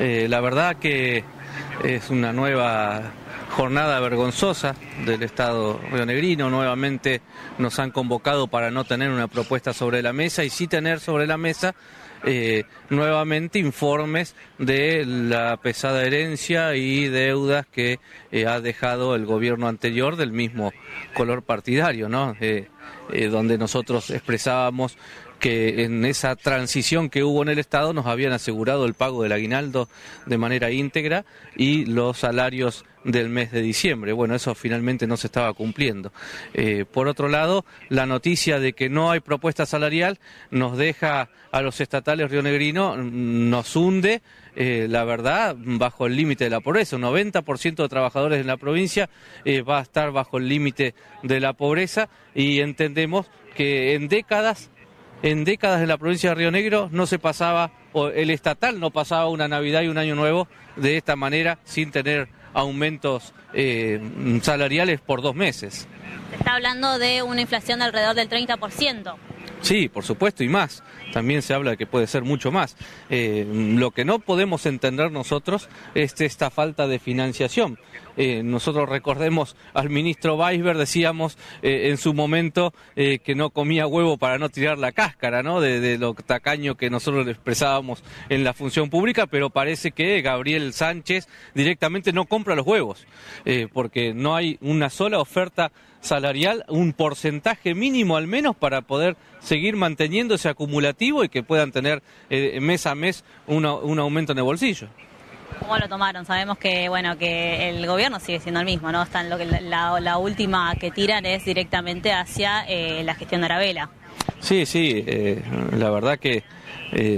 Eh, la verdad que es una nueva jornada vergonzosa del Estado rionegrino. Nuevamente nos han convocado para no tener una propuesta sobre la mesa y sí tener sobre la mesa eh, nuevamente informes de la pesada herencia y deudas que eh, ha dejado el gobierno anterior del mismo color partidario, ¿no? Donde nosotros expresábamos que en esa transición que hubo en el Estado nos habían asegurado el pago del aguinaldo de manera íntegra y los salarios del mes de diciembre. Bueno, eso finalmente no se estaba cumpliendo. Eh, por otro lado, la noticia de que no hay propuesta salarial nos deja a los estatales rionegrinos, nos hunde, eh, la verdad, bajo el límite de la pobreza. Un 90% de trabajadores en la provincia eh, va a estar bajo el límite de la pobreza y entendemos que en décadas en décadas en la provincia de Río Negro no se pasaba, o el estatal no pasaba una Navidad y un Año Nuevo de esta manera sin tener aumentos eh, salariales por dos meses. Se está hablando de una inflación de alrededor del 30%. Sí, por supuesto, y más. También se habla de que puede ser mucho más. Eh, lo que no podemos entender nosotros es esta falta de financiación. Eh, nosotros recordemos al ministro Weisberg, decíamos eh, en su momento que no comía huevo para no tirar la cáscara, ¿no? De, de, lo tacaño que nosotros expresábamos en la función pública, pero parece que Gabriel Sánchez directamente no compra los huevos, porque no hay una sola oferta salarial, un porcentaje mínimo al menos para poder seguir manteniendo ese acumulativo y que puedan tener eh, mes a mes un aumento en el bolsillo. ¿Cómo lo tomaron? Sabemos que bueno que el gobierno sigue siendo el mismo, ¿no? Están lo que la, última que tiran es directamente hacia eh, la gestión de Arabela. Sí, sí, eh, la verdad que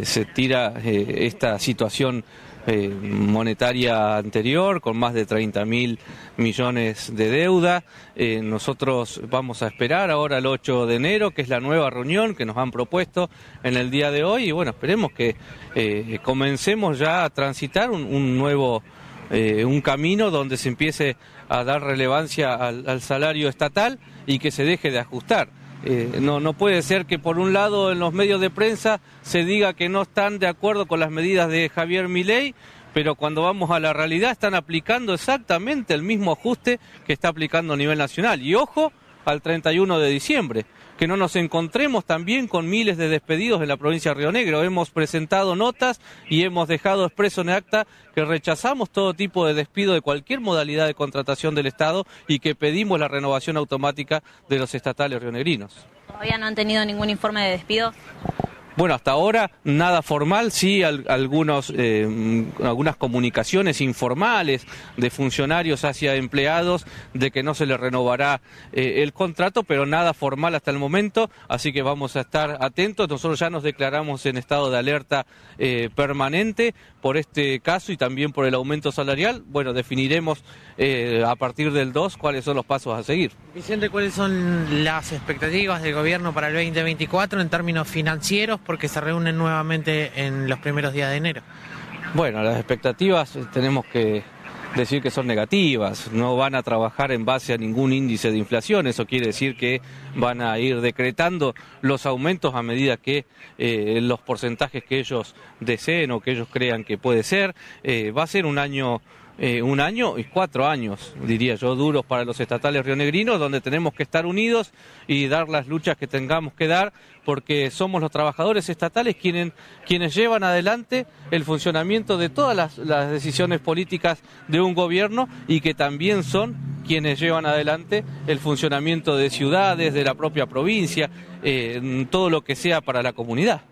se tira esta situación eh, monetaria anterior, con más de 30 mil millones de deuda. Eh, nosotros vamos a esperar ahora el 8 de enero, que es la nueva reunión que nos han propuesto en el día de hoy, y bueno, esperemos que eh, comencemos ya a transitar un, nuevo, un camino donde se empiece a dar relevancia al salario estatal y que se deje de ajustar. Eh, no, no puede ser que por un lado en los medios de prensa se diga que no están de acuerdo con las medidas de Javier Milei, pero cuando vamos a la realidad están aplicando exactamente el mismo ajuste que está aplicando a nivel nacional. Y ojo al 31 de diciembre que no nos encontremos también con miles de despedidos en la provincia de Río Negro. Hemos presentado notas y hemos dejado expreso en acta que rechazamos todo tipo de despido de cualquier modalidad de contratación del Estado y que pedimos la renovación automática de los estatales rionegrinos. ¿Todavía no han tenido ningún informe de despido? Bueno, hasta ahora nada formal, sí algunos, eh, algunas comunicaciones informales de funcionarios hacia empleados de que no se les renovará eh, el contrato, pero nada formal hasta el momento, así que vamos a estar atentos. Nosotros ya nos declaramos en estado de alerta eh, permanente por este caso y también por el aumento salarial. Bueno, definiremos a partir del 2 cuáles son los pasos a seguir. Vicente, ¿cuáles son las expectativas del gobierno para el 2024 en términos financieros? Porque se reúnen nuevamente en los primeros días de enero. Bueno, las expectativas eh, tenemos que decir que son negativas, no van a trabajar en base a ningún índice de inflación, eso quiere decir que van a ir decretando los aumentos a medida que eh, los porcentajes que ellos deseen o que ellos crean que puede ser. Eh, va a ser un año eh, un año y cuatro años, diría yo, duros para los estatales rionegrinos, donde tenemos que estar unidos y dar las luchas que tengamos que dar, porque somos los trabajadores estatales quienes, quienes llevan adelante el funcionamiento de todas las, decisiones políticas de un gobierno y que también son quienes llevan adelante el funcionamiento de ciudades, de la propia provincia, eh, todo lo que sea para la comunidad.